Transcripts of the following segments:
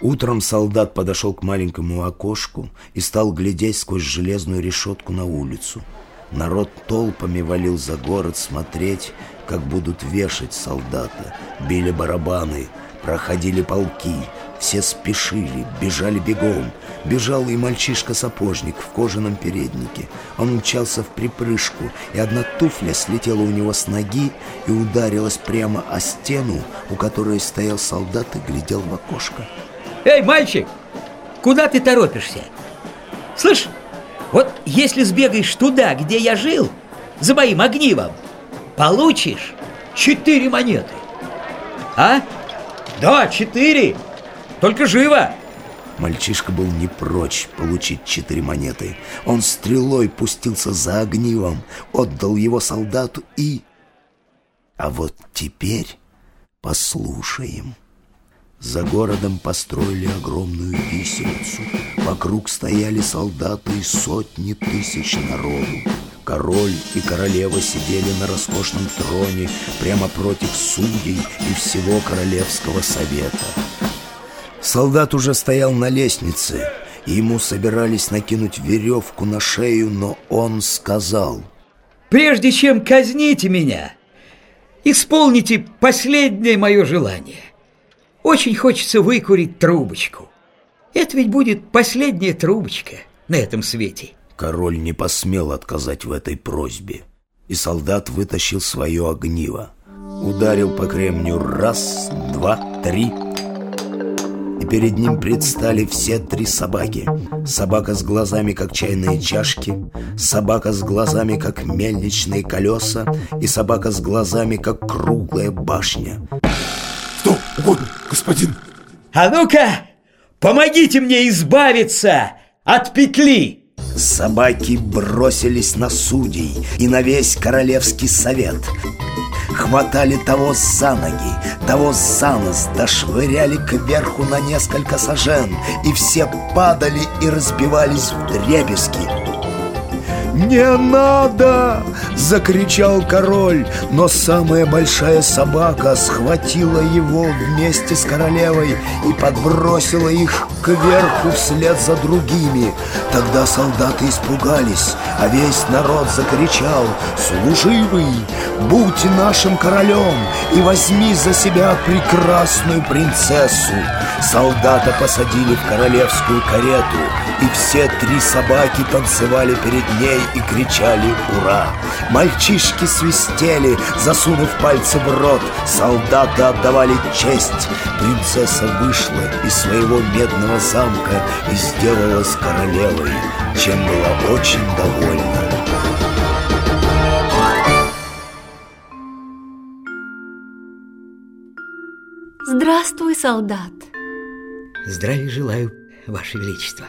Утром солдат подошел к маленькому окошку и стал глядеть сквозь железную решетку на улицу. Народ толпами валил за город смотреть, как будут вешать солдата. Били барабаны, проходили полки, все спешили, бежали бегом. Бежал и мальчишка-сапожник в кожаном переднике. Он мчался в припрыжку, и одна туфля слетела у него с ноги и ударилась прямо о стену, у которой стоял солдат и глядел в окошко. Эй, мальчик, куда ты торопишься? Слышь, вот если сбегаешь туда, где я жил, за моим огнивом, получишь четыре монеты. А? Да, четыре. Только живо. Мальчишка был не прочь получить четыре монеты. Он стрелой пустился за огнивом, отдал его солдату и... А вот теперь послушаем. За городом построили огромную виселицу. Вокруг стояли солдаты и сотни тысяч народу. Король и королева сидели на роскошном троне прямо против судей и всего королевского совета. Солдат уже стоял на лестнице, ему собирались накинуть веревку на шею, но он сказал «Прежде чем казните меня, исполните последнее мое желание». Очень хочется выкурить трубочку. Это ведь будет последняя трубочка на этом свете. Король не посмел отказать в этой просьбе, и солдат вытащил свое огниво. Ударил по кремню раз, два, три, и перед ним предстали все три собаки. Собака с глазами, как чайные чашки, собака с глазами, как мельничные колеса, и собака с глазами, как круглая башня. Угодно, господин. А ну-ка, помогите мне избавиться от петли. Собаки бросились на судей и на весь королевский совет. Хватали того за ноги, того за нос, дошвыряли кверху на несколько сажен, и все падали и разбивались в дребезги. «Не надо!» — закричал король, но самая большая собака схватила его вместе с королевой и подбросила их кверху вслед за другими. Тогда солдаты испугались, а весь народ закричал «Служивый, будь нашим королем и возьми за себя прекрасную принцессу!» Солдата посадили в королевскую карету, и все три собаки танцевали перед ней и кричали «Ура!». Мальчишки свистели, засунув пальцы в рот, солдаты отдавали честь. Принцесса вышла из своего медного замка и сделалась королевой, чем была очень довольна. Здравствуй, солдат. Здравия желаю, Ваше Величество.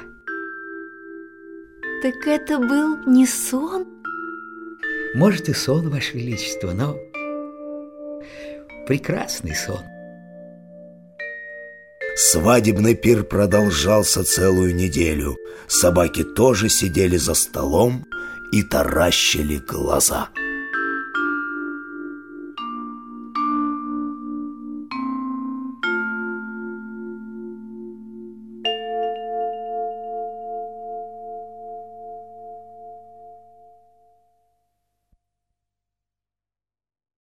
Так это был не сон? Может и сон, Ваше Величество, но прекрасный сон. Свадебный пир продолжался целую неделю. Собаки тоже сидели за столом и таращили глаза.